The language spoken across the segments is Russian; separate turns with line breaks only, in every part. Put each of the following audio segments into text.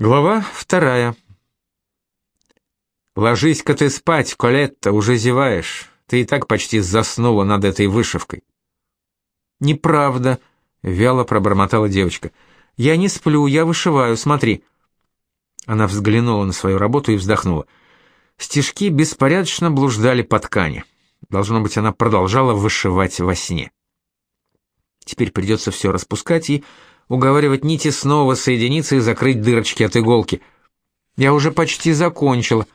Глава вторая. «Ложись-ка ты спать, Колетта, уже зеваешь. Ты и так почти заснула над этой вышивкой».
«Неправда», — вяло пробормотала девочка. «Я не сплю, я вышиваю, смотри». Она взглянула на свою работу и вздохнула. Стежки беспорядочно блуждали по ткани. Должно быть, она продолжала вышивать во сне. Теперь придется все распускать и уговаривать нити снова соединиться и закрыть дырочки от иголки. Я уже почти закончила.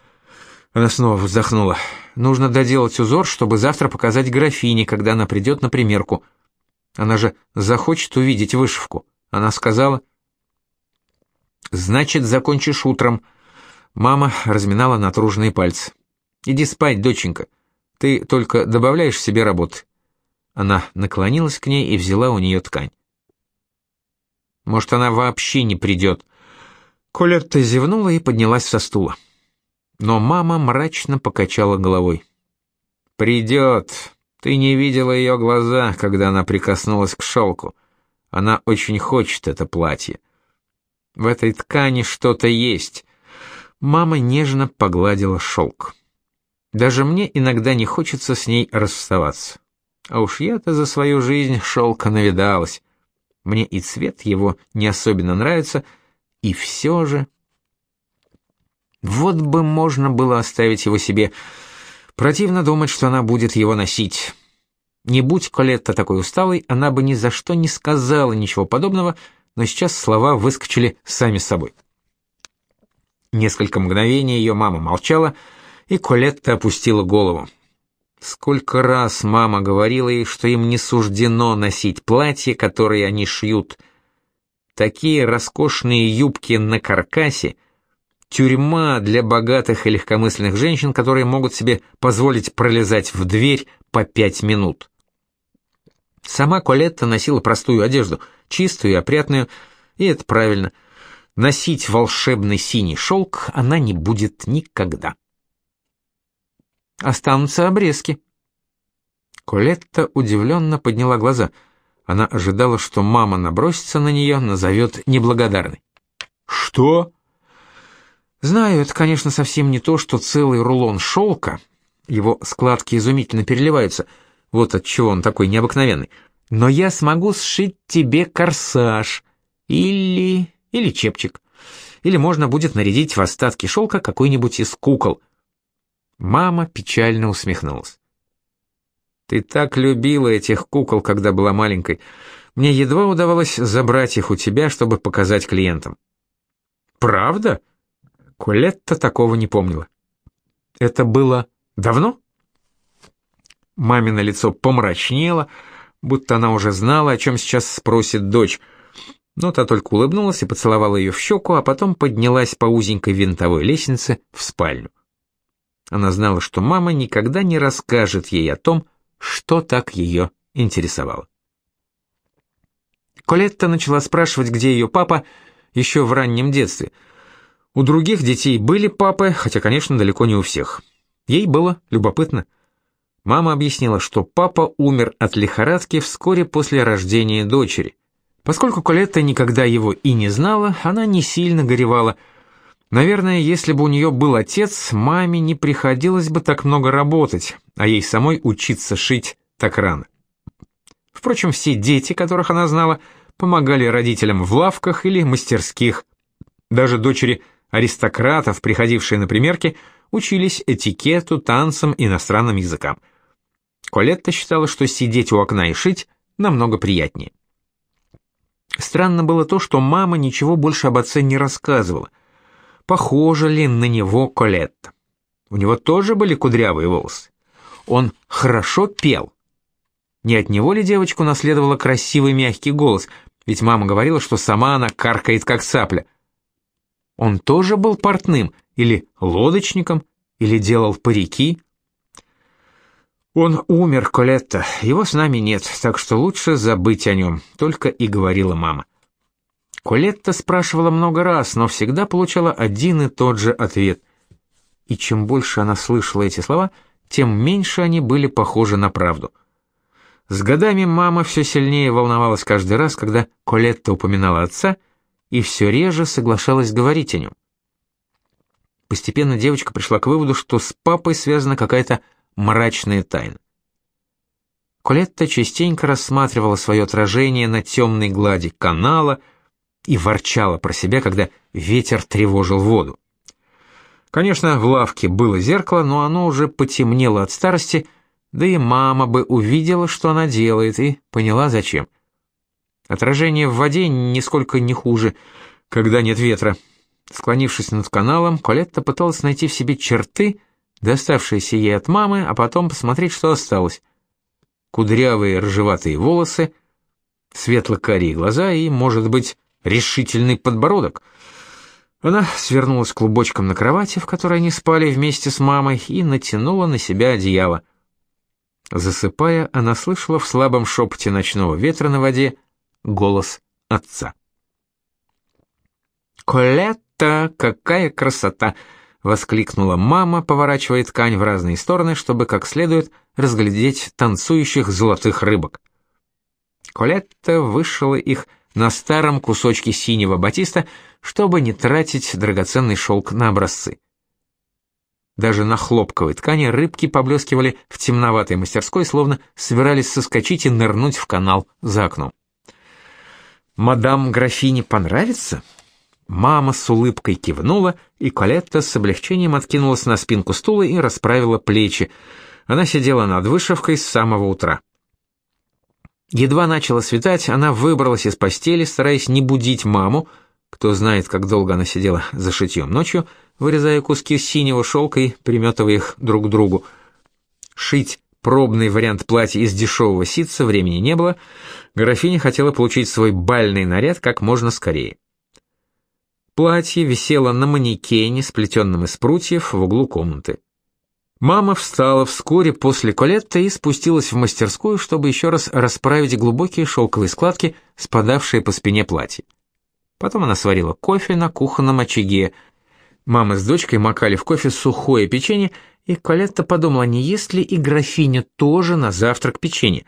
Она снова вздохнула. Нужно доделать узор, чтобы завтра показать графине, когда она придет на примерку. Она же захочет увидеть вышивку. Она сказала... «Значит, закончишь утром». Мама разминала натруженные пальцы. «Иди спать, доченька. Ты только добавляешь себе работы». Она наклонилась к ней и взяла у нее ткань. Может, она вообще не придет. Колетта зевнула и поднялась со стула. Но мама мрачно покачала головой. «Придет. Ты не видела ее глаза, когда она прикоснулась к шелку. Она очень хочет это платье. В этой ткани что-то есть». Мама нежно погладила шелк. «Даже мне иногда не хочется с ней расставаться. А уж я-то за свою жизнь шелка навидалась». Мне и цвет его не особенно нравится, и все же... Вот бы можно было оставить его себе. Противно думать, что она будет его носить. Не будь Колетта такой усталой, она бы ни за что не сказала ничего подобного, но сейчас слова выскочили сами собой. Несколько мгновений ее мама молчала, и Колетта опустила голову. Сколько раз мама говорила ей, что им не суждено носить платья, которые они шьют. Такие роскошные юбки на каркасе — тюрьма для богатых и легкомысленных женщин, которые могут себе позволить пролезать в дверь по пять минут. Сама Колетта носила простую одежду, чистую и опрятную, и это правильно. Носить волшебный синий шелк она не будет никогда. Останутся обрезки. Колетта удивленно подняла глаза. Она ожидала, что мама набросится на нее, назовет неблагодарной.
«Что?»
«Знаю, это, конечно, совсем не то, что целый рулон шелка. Его складки изумительно переливаются. Вот от чего он такой необыкновенный. Но я смогу сшить тебе корсаж. Или... или чепчик. Или можно будет нарядить в остатки шелка какой-нибудь из кукол». Мама печально усмехнулась. «Ты так любила этих кукол, когда была маленькой. Мне едва удавалось забрать их у тебя, чтобы показать клиентам». «Правда?» Колетта такого не помнила. «Это было давно?» Мамино лицо помрачнело, будто она уже знала, о чем сейчас спросит дочь. Но та только улыбнулась и поцеловала ее в щеку, а потом поднялась по узенькой винтовой лестнице в спальню. Она знала, что мама никогда не расскажет ей о том, что так ее интересовало. Колетта начала спрашивать, где ее папа, еще в раннем детстве. У других детей были папы, хотя, конечно, далеко не у всех. Ей было любопытно. Мама объяснила, что папа умер от лихорадки вскоре после рождения дочери. Поскольку Колетта никогда его и не знала, она не сильно горевала – Наверное, если бы у нее был отец, маме не приходилось бы так много работать, а ей самой учиться шить так рано. Впрочем, все дети, которых она знала, помогали родителям в лавках или мастерских. Даже дочери аристократов, приходившие на примерки, учились этикету, танцам, иностранным языкам. Колетта считала, что сидеть у окна и шить намного приятнее. Странно было то, что мама ничего больше об отце не рассказывала – похожа ли на него Колетта. У него тоже были кудрявые волосы. Он хорошо пел. Не от него ли девочку наследовала красивый мягкий голос, ведь мама говорила, что сама она каркает как цапля. Он тоже был портным, или лодочником, или делал парики. Он умер, Колетта, его с нами нет, так что лучше забыть о нем, только и говорила мама. Колетта спрашивала много раз, но всегда получала один и тот же ответ. И чем больше она слышала эти слова, тем меньше они были похожи на правду. С годами мама все сильнее волновалась каждый раз, когда Колетта упоминала отца, и все реже соглашалась говорить о нем. Постепенно девочка пришла к выводу, что с папой связана какая-то мрачная тайна. Колетта частенько рассматривала свое отражение на темной глади канала и ворчала про себя, когда ветер тревожил воду. Конечно, в лавке было зеркало, но оно уже потемнело от старости, да и мама бы увидела, что она делает, и поняла, зачем. Отражение в воде нисколько не хуже, когда нет ветра. Склонившись над каналом, Колетта пыталась найти в себе черты, доставшиеся ей от мамы, а потом посмотреть, что осталось кудрявые рыжеватые волосы, светло-карие глаза и, может быть, решительный подбородок. Она свернулась клубочком на кровати, в которой они спали вместе с мамой, и натянула на себя одеяло. Засыпая, она слышала в слабом шепоте ночного ветра на воде голос отца. «Колетта, какая красота!» — воскликнула мама, поворачивая ткань в разные стороны, чтобы как следует разглядеть танцующих золотых рыбок. Колетта вышила их на старом кусочке синего батиста, чтобы не тратить драгоценный шелк на образцы. Даже на хлопковой ткани рыбки поблескивали в темноватой мастерской, словно собирались соскочить и нырнуть в канал за окном. «Мадам графине понравится?» Мама с улыбкой кивнула, и Колетта с облегчением откинулась на спинку стула и расправила плечи. Она сидела над вышивкой с самого утра. Едва начало светать, она выбралась из постели, стараясь не будить маму, кто знает, как долго она сидела за шитьем ночью, вырезая куски синего шелка и приметывая их друг к другу. Шить пробный вариант платья из дешевого ситца времени не было, графиня хотела получить свой бальный наряд как можно скорее. Платье висело на манекене, сплетенном из прутьев, в углу комнаты. Мама встала вскоре после Колетта и спустилась в мастерскую, чтобы еще раз расправить глубокие шелковые складки, спадавшие по спине платья. Потом она сварила кофе на кухонном очаге. Мама с дочкой макали в кофе сухое печенье, и Колетта подумала, не ест ли и графиня тоже на завтрак печенье.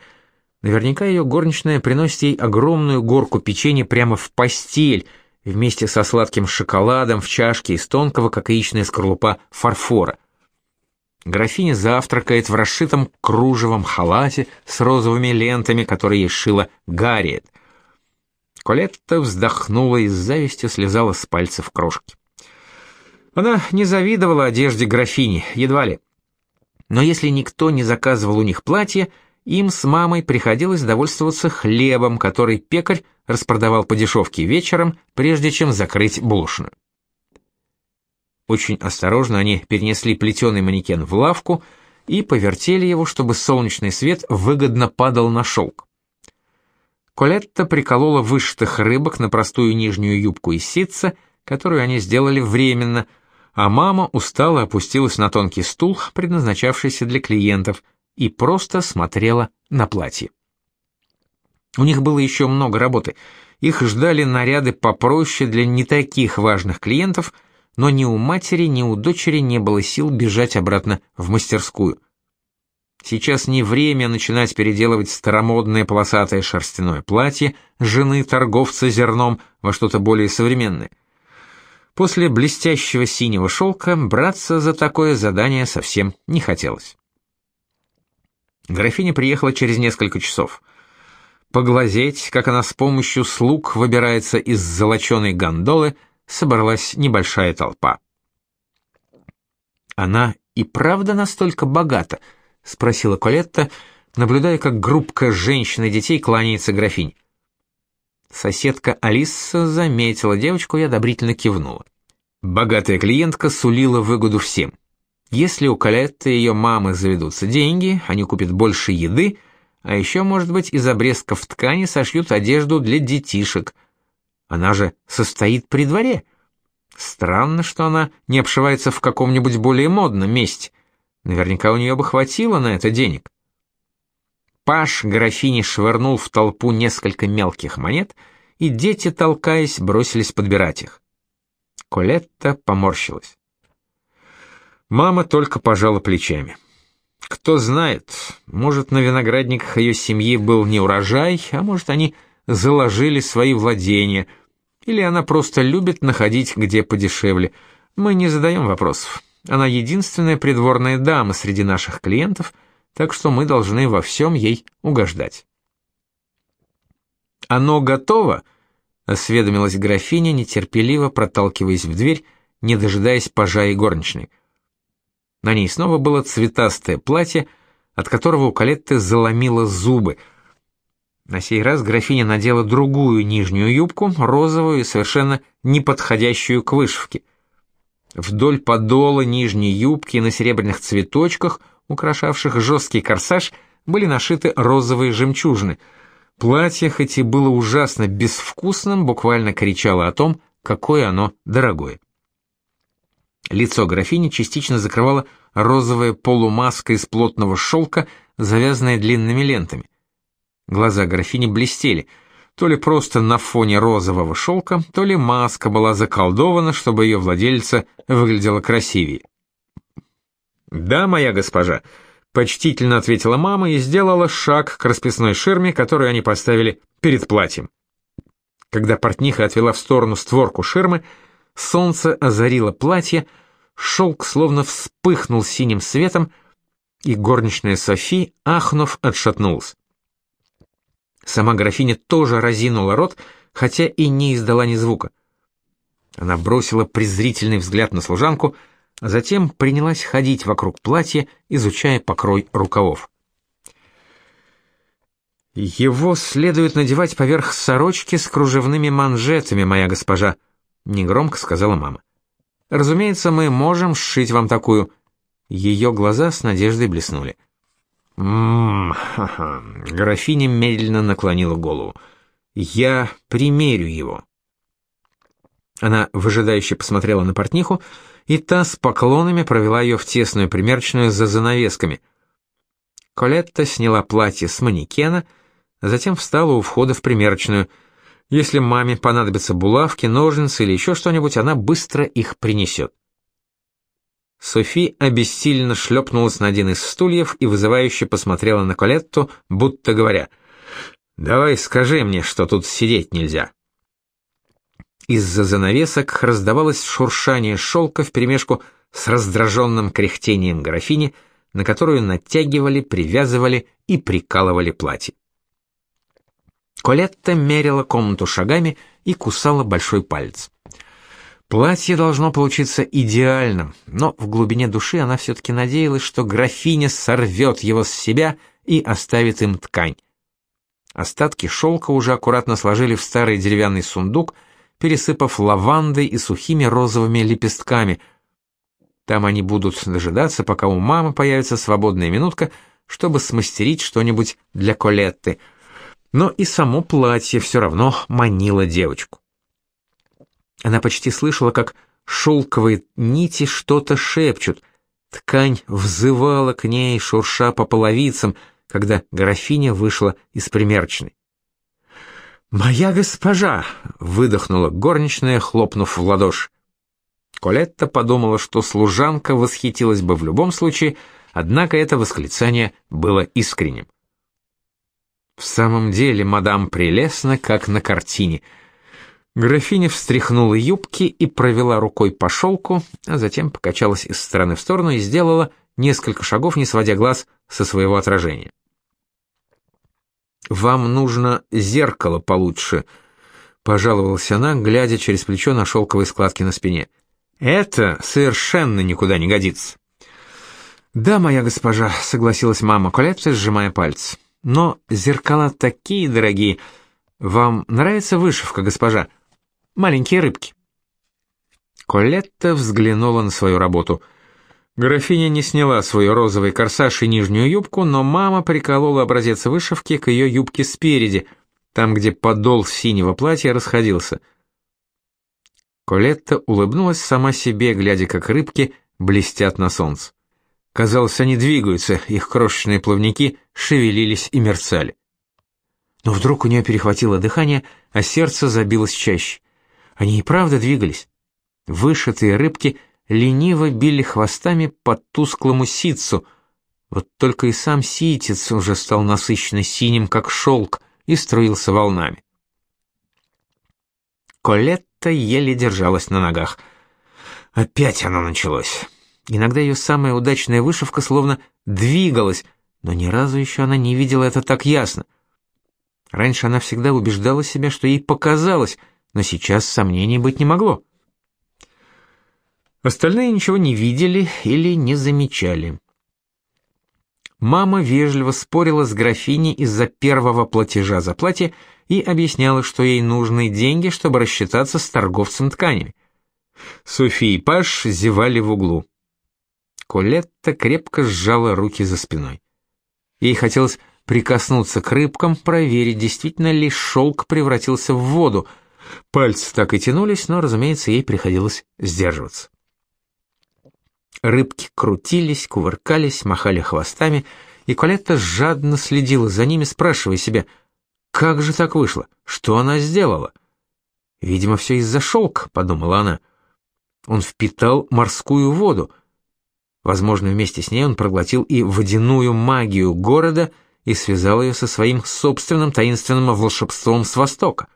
Наверняка ее горничная приносит ей огромную горку печенья прямо в постель — вместе со сладким шоколадом в чашке из тонкого, как яичная скорлупа, фарфора. Графиня завтракает в расшитом кружевом халате с розовыми лентами, которые ей шила Гарриет. Колетта вздохнула и с завистью слезала с пальцев крошки. Она не завидовала одежде графини, едва ли. Но если никто не заказывал у них платье, им с мамой приходилось довольствоваться хлебом, который пекарь распродавал по дешевке вечером, прежде чем закрыть булочную. Очень осторожно они перенесли плетеный манекен в лавку и повертели его, чтобы солнечный свет выгодно падал на шелк. Колетта приколола вышитых рыбок на простую нижнюю юбку из ситца, которую они сделали временно, а мама устало опустилась на тонкий стул, предназначавшийся для клиентов – и просто смотрела на платье. У них было еще много работы. Их ждали наряды попроще для не таких важных клиентов, но ни у матери, ни у дочери не было сил бежать обратно в мастерскую. Сейчас не время начинать переделывать старомодное полосатое шерстяное платье жены торговца зерном во что-то более современное. После блестящего синего шелка браться за такое задание совсем не хотелось. Графиня приехала через несколько часов. Поглазеть, как она с помощью слуг выбирается из золоченой гондолы, собралась небольшая толпа. «Она и правда настолько богата?» — спросила Колетта, наблюдая, как группка женщин и детей кланяется графинь. Соседка Алиса заметила девочку и одобрительно кивнула. Богатая клиентка сулила выгоду всем — если у Калетты и ее мамы заведутся деньги, они купят больше еды, а еще, может быть, из обрезков ткани сошьют одежду для детишек. Она же состоит при дворе. Странно, что она не обшивается в каком-нибудь более модном месте. Наверняка у нее бы хватило на это денег. Паш графини швырнул в толпу несколько мелких монет, и дети, толкаясь, бросились подбирать их. Колетта поморщилась. Мама только пожала плечами. Кто знает, может, на виноградниках ее семьи был не урожай, а может, они заложили свои владения, Или она просто любит находить где подешевле. Мы не задаем вопросов. Она единственная придворная дама среди наших клиентов, так что мы должны во всем ей угождать. «Оно готово?» — осведомилась графиня, нетерпеливо проталкиваясь в дверь, не дожидаясь пажа и горничной. На ней снова было цветастое платье, от которого у Калетты заломило зубы. На сей раз графиня надела другую нижнюю юбку, розовую и совершенно неподходящую к вышивке. Вдоль подола нижней юбки на серебряных цветочках, украшавших жесткий корсаж, были нашиты розовые жемчужины — Платье, хоть и было ужасно безвкусным, буквально кричало о том, какое оно дорогое. Лицо графини частично закрывала розовая полумаска из плотного шелка, завязанная длинными лентами. Глаза графини блестели, то ли просто на фоне розового шелка, то ли маска была заколдована, чтобы ее владельца выглядела красивее. «Да, моя госпожа», Почтительно ответила мама и сделала шаг к расписной ширме, которую они поставили перед платьем. Когда портниха отвела в сторону створку ширмы, солнце озарило платье, шелк словно вспыхнул синим светом, и горничная Софи, ахнув, отшатнулась. Сама графиня тоже разинула рот, хотя и не издала ни звука. Она бросила презрительный взгляд на служанку — а затем принялась ходить вокруг платья, изучая покрой рукавов. «Его следует надевать поверх сорочки с кружевными манжетами, моя госпожа», — негромко сказала мама. «Разумеется, мы можем сшить вам такую». Ее глаза с надеждой блеснули. Графиня медленно наклонила голову. «Я примерю его». Она выжидающе посмотрела на портниху, и та с поклонами провела ее в тесную примерочную за занавесками. Колетта сняла платье с манекена, затем встала у входа в примерочную. Если маме понадобятся булавки, ножницы или еще что-нибудь, она быстро их принесет. Софи обессиленно шлепнулась на один из стульев и вызывающе посмотрела на Колетту, будто говоря, «Давай скажи мне, что тут сидеть нельзя». Из-за занавесок раздавалось шуршание шелка вперемешку с раздраженным кряхтением графини, на которую натягивали, привязывали и прикалывали платье. Колетта мерила комнату шагами и кусала большой палец. Платье должно получиться идеальным, но в глубине души она все-таки надеялась, что графиня сорвет его с себя и оставит им ткань. Остатки шелка уже аккуратно сложили в старый деревянный сундук — пересыпав лавандой и сухими розовыми лепестками. Там они будут дожидаться, пока у мамы появится свободная минутка, чтобы смастерить что-нибудь для Колетты. Но и само платье все равно манило девочку. Она почти слышала, как шелковые нити что-то шепчут. Ткань взывала к ней, шурша по половицам, когда графиня вышла из примерочной. «Моя госпожа!» — выдохнула горничная, хлопнув в ладоши. Колетта подумала, что служанка восхитилась бы в любом случае, однако это восклицание было искренним. В самом деле, мадам прелестна, как на картине. Графиня встряхнула юбки и провела рукой по шелку, а затем покачалась из стороны в сторону и сделала несколько шагов, не сводя глаз со своего отражения. «Вам нужно зеркало получше», — пожаловалась она, глядя через плечо на шелковые складки на спине. «Это совершенно никуда не годится». «Да, моя госпожа», — согласилась мама Колетта, сжимая пальцы. «Но зеркала такие дорогие. Вам нравится вышивка, госпожа? Маленькие рыбки». Колетта взглянула на свою работу — Графиня не сняла свой розовый корсаж и нижнюю юбку, но мама приколола образец вышивки к ее юбке спереди, там, где подол синего платья расходился. Колетта улыбнулась сама себе, глядя, как рыбки блестят на солнце. Казалось, они двигаются, их крошечные плавники шевелились и мерцали. Но вдруг у нее перехватило дыхание, а сердце забилось чаще. Они и правда двигались. Вышитые рыбки лениво били хвостами по тусклому ситцу. Вот только и сам ситец уже стал насыщенно синим, как шелк, и струился волнами. Колетта еле держалась на ногах. Опять оно началось. Иногда ее самая удачная вышивка словно двигалась, но ни разу еще она не видела это так ясно. Раньше она всегда убеждала себя, что ей показалось, но сейчас сомнений быть не могло. Остальные ничего не видели или не замечали. Мама вежливо спорила с графиней из-за первого платежа за платье и объясняла, что ей нужны деньги, чтобы рассчитаться с торговцем тканями. София и Паш зевали в углу. Колетта крепко сжала руки за спиной. Ей хотелось прикоснуться к рыбкам, проверить, действительно ли шелк превратился в воду. Пальцы так и тянулись, но, разумеется, ей приходилось сдерживаться. Рыбки крутились, кувыркались, махали хвостами, и Колетта жадно следила за ними, спрашивая себя, как же так вышло, что она сделала? Видимо, все из-за шелка, подумала она. Он впитал морскую воду. Возможно, вместе с ней он проглотил и водяную магию города и связал ее со своим собственным таинственным волшебством с Востока.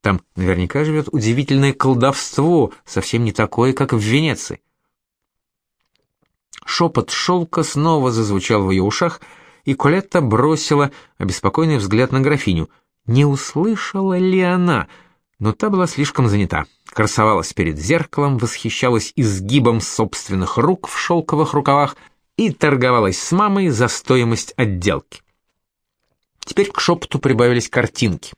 Там наверняка живет удивительное колдовство, совсем не такое, как в Венеции. Шепот шелка снова зазвучал в ее ушах, и Колетта бросила обеспокоенный взгляд на графиню. Не услышала ли она? Но та была слишком занята. Красовалась перед зеркалом, восхищалась изгибом собственных рук в шелковых рукавах и торговалась с мамой за стоимость отделки. Теперь к шепоту прибавились картинки.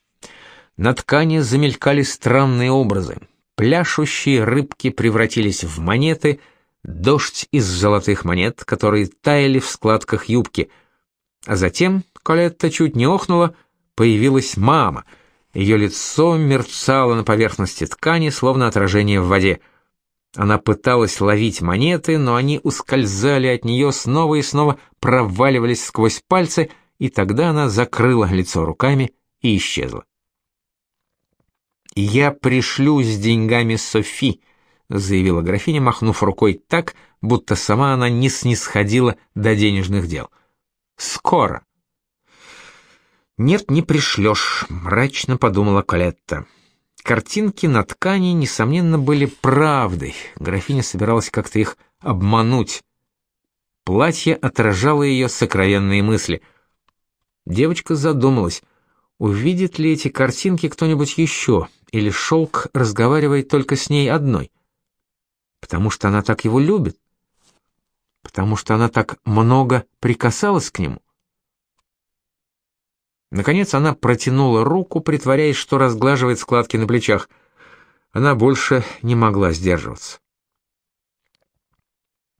На ткани замелькали странные образы. Пляшущие рыбки превратились в монеты — дождь из золотых монет, которые таяли в складках юбки. А затем, Колетта чуть не охнула, появилась мама. Ее лицо мерцало на поверхности ткани, словно отражение в воде. Она пыталась ловить монеты, но они ускользали от нее снова и снова, проваливались сквозь пальцы, и тогда она закрыла лицо руками и исчезла. «Я пришлю с деньгами Софи», заявила графиня, махнув рукой так, будто сама она не снисходила до денежных дел. Скоро. Нет, не пришлешь», — мрачно подумала Колетта. Картинки на ткани несомненно были правдой. Графиня собиралась как-то их обмануть. Платье отражало ее сокровенные мысли. Девочка задумалась, увидит ли эти картинки кто-нибудь еще, или шелк разговаривает только с ней одной. Потому что она так его любит? Потому что она так много прикасалась к нему? Наконец она протянула руку, притворяясь, что разглаживает складки на плечах. Она больше не могла сдерживаться.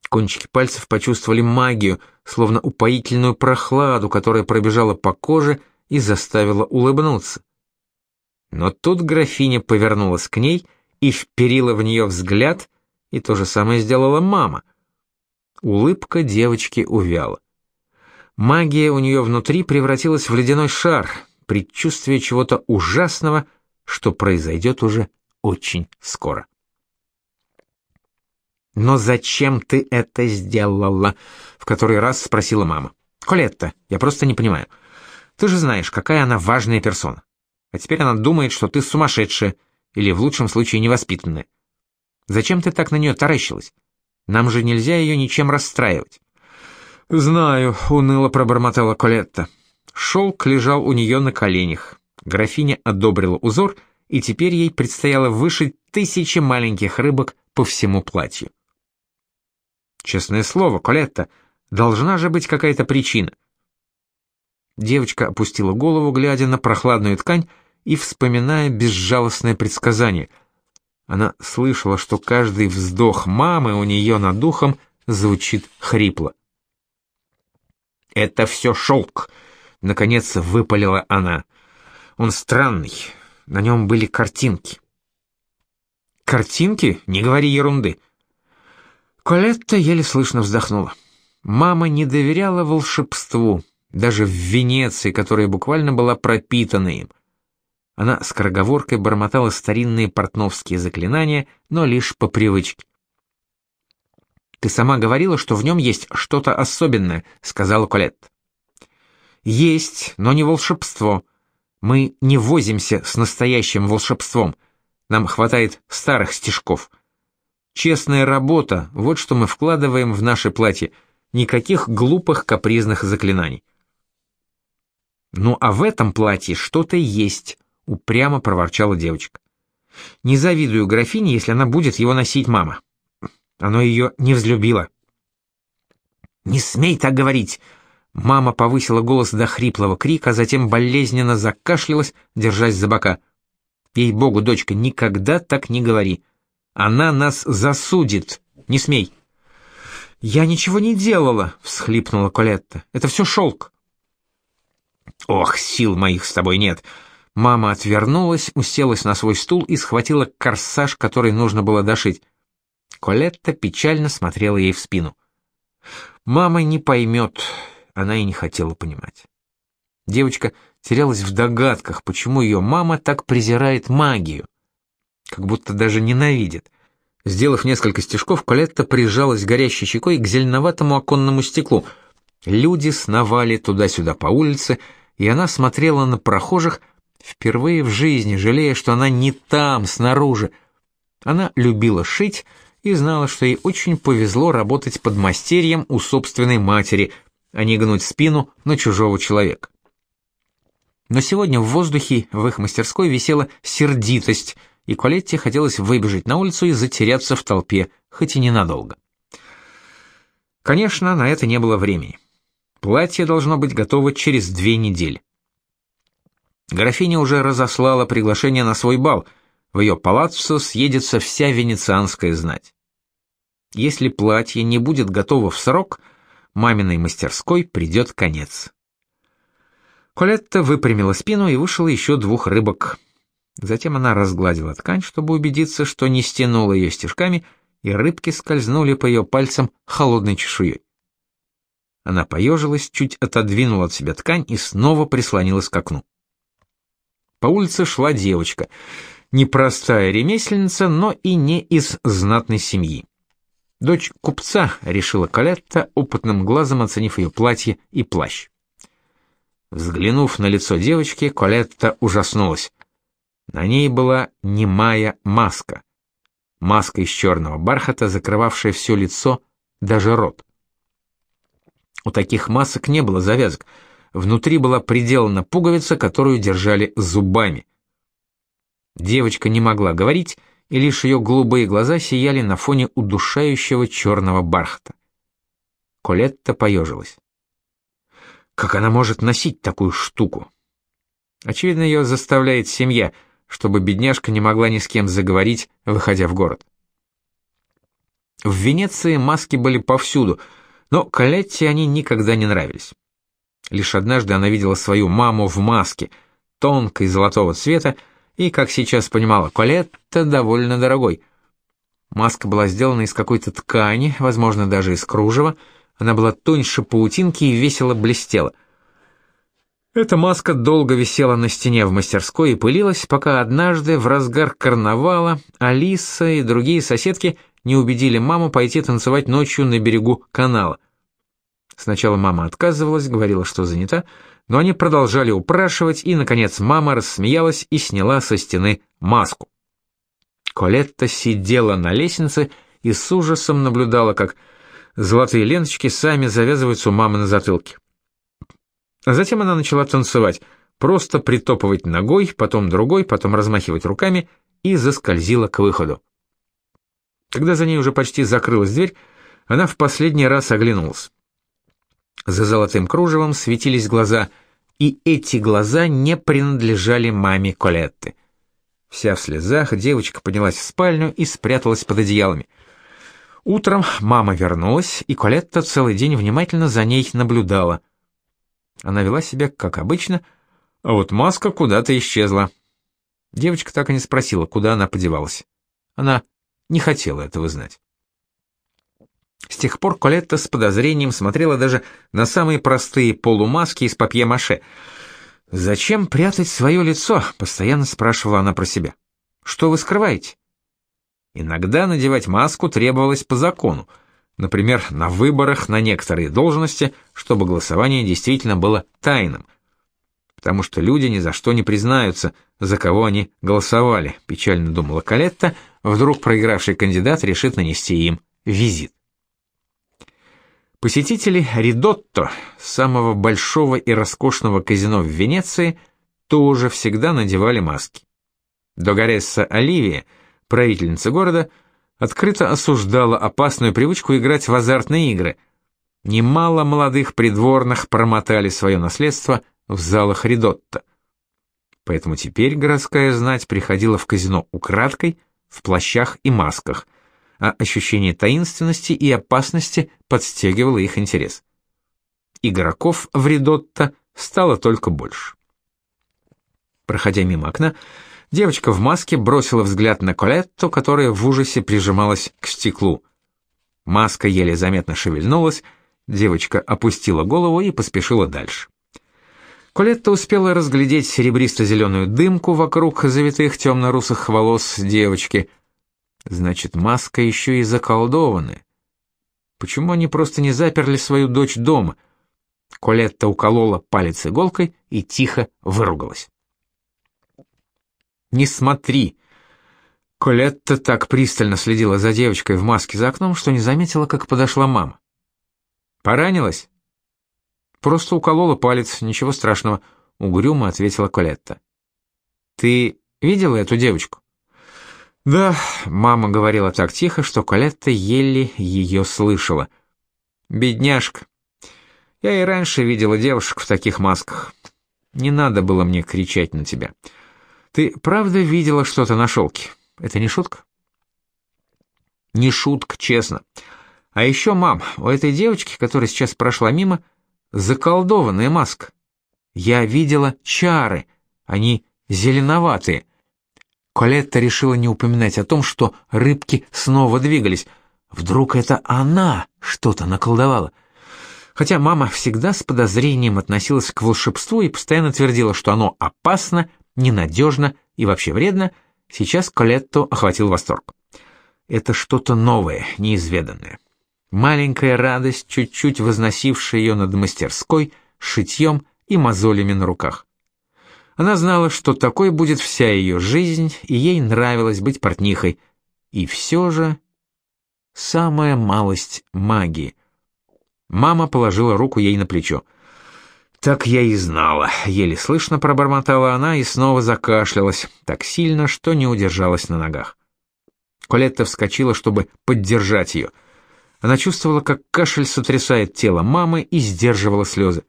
Кончики пальцев почувствовали магию, словно упоительную прохладу, которая пробежала по коже и заставила улыбнуться. Но тут графиня повернулась к ней и вперила в нее взгляд, и то же самое сделала мама. Улыбка девочки увяла. Магия у нее внутри превратилась в ледяной шар, предчувствие чего-то ужасного, что произойдет уже очень скоро. «Но зачем ты это сделала?» — в который раз спросила мама. «Колетта, я просто не понимаю. Ты же знаешь, какая она важная персона. А теперь она думает, что ты сумасшедшая или в лучшем случае невоспитанная. Зачем ты так на нее таращилась? Нам же нельзя ее ничем расстраивать». «Знаю», — уныло пробормотала Колетта. Шелк лежал у нее на коленях. Графиня одобрила узор, и теперь ей предстояло вышить тысячи маленьких рыбок по всему платью. «Честное слово, Колетта, должна же быть какая-то причина». Девочка опустила голову, глядя на прохладную ткань и вспоминая безжалостное предсказание — она слышала, что каждый вздох мамы у нее над духом звучит хрипло. «Это все шелк!» — наконец выпалила она. «Он странный, на нем были картинки». «Картинки? Не говори ерунды!» Колетта еле слышно вздохнула. Мама не доверяла волшебству, даже в Венеции, которая буквально была пропитана им. Она скороговоркой бормотала старинные портновские заклинания, но лишь по привычке. «Ты сама говорила, что в нем есть что-то особенное», — сказала Колетт. «Есть, но не волшебство. Мы не возимся с настоящим волшебством. Нам хватает старых стежков. Честная работа — вот что мы вкладываем в наше платье. Никаких глупых капризных заклинаний. «Ну а в этом платье что-то есть», — упрямо проворчала девочка. «Не завидую графине, если она будет его носить мама. Оно ее не взлюбило». «Не смей так говорить!» Мама повысила голос до хриплого крика, затем болезненно закашлялась, держась за бока. «Ей-богу, дочка, никогда так не говори. Она нас засудит. Не смей!» «Я ничего не делала», — всхлипнула Колетта. «Это все шелк». «Ох, сил моих с тобой нет!» Мама отвернулась, уселась на свой стул и схватила корсаж, который нужно было дошить. Колетта печально смотрела ей в спину. «Мама не поймет», она и не хотела понимать. Девочка терялась в догадках, почему ее мама так презирает магию. Как будто даже ненавидит. Сделав несколько стежков, Колетта прижалась горящей щекой к зеленоватому оконному стеклу. Люди сновали туда-сюда по улице, и она смотрела на прохожих, впервые в жизни жалея, что она не там, снаружи. Она любила шить и знала, что ей очень повезло работать под мастерьем у собственной матери, а не гнуть спину на чужого человека. Но сегодня в воздухе в их мастерской висела сердитость, и Колетте хотелось выбежать на улицу и затеряться в толпе, хоть и ненадолго. Конечно, на это не было времени. Платье должно быть готово через две недели. Графиня уже разослала приглашение на свой бал. В ее палаццо съедется вся венецианская знать. Если платье не будет готово в срок, маминой мастерской придет конец. Колетта выпрямила спину и вышла еще двух рыбок. Затем она разгладила ткань, чтобы убедиться, что не стянула ее стежками, и рыбки скользнули по ее пальцам холодной чешуей. Она поежилась, чуть отодвинула от себя ткань и снова прислонилась к окну. По улице шла девочка, непростая ремесленница, но и не из знатной семьи. Дочь купца, решила Калетта, опытным глазом оценив ее платье и плащ. Взглянув на лицо девочки, Колетта ужаснулась. На ней была немая маска. Маска из черного бархата, закрывавшая все лицо, даже рот. У таких масок не было завязок. Внутри была приделана пуговица, которую держали зубами. Девочка не могла говорить, и лишь ее голубые глаза сияли на фоне удушающего черного бархата. Колетта поежилась. Как она может носить такую штуку? Очевидно, ее заставляет семья, чтобы бедняжка не могла ни с кем заговорить, выходя в город. В Венеции маски были повсюду, но Колетте они никогда не нравились. Лишь однажды она видела свою маму в маске, тонкой золотого цвета, и, как сейчас понимала Колетта, довольно дорогой. Маска была сделана из какой-то ткани, возможно, даже из кружева. Она была тоньше паутинки и весело блестела. Эта маска долго висела на стене в мастерской и пылилась, пока однажды в разгар карнавала Алиса и другие соседки не убедили маму пойти танцевать ночью на берегу канала. Сначала мама отказывалась, говорила, что занята, но они продолжали упрашивать, и, наконец, мама рассмеялась и сняла со стены маску. Колетта сидела на лестнице и с ужасом наблюдала, как золотые ленточки сами завязываются у мамы на затылке. А затем она начала танцевать, просто притопывать ногой, потом другой, потом размахивать руками и заскользила к выходу. Когда за ней уже почти закрылась дверь, она в последний раз оглянулась. За золотым кружевом светились глаза, и эти глаза не принадлежали маме Колетты. Вся в слезах, девочка поднялась в спальню и спряталась под одеялами. Утром мама вернулась, и Колетта целый день внимательно за ней наблюдала. Она вела себя как обычно, а вот маска куда-то исчезла. Девочка так и не спросила, куда она подевалась. Она не хотела этого знать. С тех пор Колетта с подозрением смотрела даже на самые простые полумаски из папье-маше. «Зачем прятать свое лицо?» — постоянно спрашивала она про себя. «Что вы скрываете?» Иногда надевать маску требовалось по закону, например, на выборах на некоторые должности, чтобы голосование действительно было тайным.
потому что люди ни за что не признаются, за кого они голосовали, печально думала Калетта, вдруг проигравший кандидат решит нанести им визит. Посетители Ридотто, самого большого и роскошного казино в Венеции, тоже всегда надевали маски. Догаресса Оливия, правительница города, открыто осуждала опасную привычку играть в азартные игры. Немало молодых придворных промотали свое наследство в залах Ридотто. Поэтому теперь городская знать приходила в казино украдкой, в плащах и масках, а ощущение таинственности и опасности подстегивало их интерес. Игроков в Ридотто стало только больше. Проходя мимо окна, девочка в маске бросила взгляд на Колетту, которая в ужасе прижималась к стеклу. Маска еле заметно шевельнулась, девочка опустила голову и поспешила дальше. Колетта успела разглядеть серебристо-зеленую дымку вокруг завитых темно-русых волос девочки. Значит, маска еще и заколдованная. Почему они просто не заперли свою дочь дома? Колетта уколола палец иголкой и тихо выругалась. «Не смотри!» Колетта так пристально следила за девочкой в маске за окном, что не заметила, как подошла мама. «Поранилась?» Просто уколола палец, ничего страшного, угрюмо ответила Колетта. Ты видела эту девочку? Да, мама говорила так тихо, что Колетта еле ее слышала. Бедняжка. Я и раньше видела девушек в таких масках. Не надо было мне кричать на тебя. Ты правда видела что-то на шелке? Это не шутка? Не шутка, честно. А еще, мам, у этой девочки, которая сейчас прошла мимо, заколдованная маска. Я видела чары, они зеленоватые. Колетта решила не упоминать о том, что рыбки снова двигались. Вдруг это она что-то наколдовала. Хотя мама всегда с подозрением относилась к волшебству и постоянно твердила, что оно опасно, ненадежно и вообще вредно, сейчас Колетту охватил восторг. Это что-то новое, неизведанное. Маленькая радость, чуть-чуть возносившая ее над мастерской, шитьем и мозолями на руках. Она знала, что такой будет вся ее жизнь, и ей нравилось быть портнихой. И все же самая малость магии. Мама положила руку ей на плечо. «Так я и знала», — еле слышно пробормотала она и снова закашлялась, так сильно, что не удержалась на ногах. Колетта вскочила, чтобы поддержать ее — она чувствовала, как кашель сотрясает тело мамы и сдерживала слезы.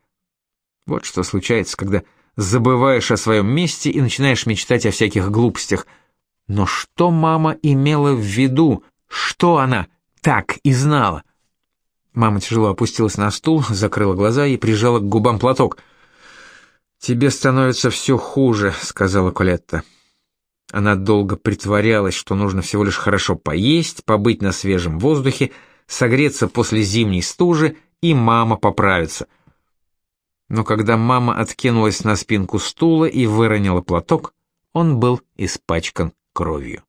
Вот что случается, когда забываешь о своем месте и начинаешь мечтать о всяких глупостях. Но что мама имела в виду? Что она так и знала? Мама тяжело опустилась на стул, закрыла глаза и прижала к губам платок. «Тебе становится все хуже», — сказала Колетта. Она долго притворялась, что нужно всего лишь хорошо поесть, побыть на свежем воздухе, согреться после зимней стужи, и мама поправится. Но когда мама откинулась на спинку стула и выронила платок, он был испачкан кровью.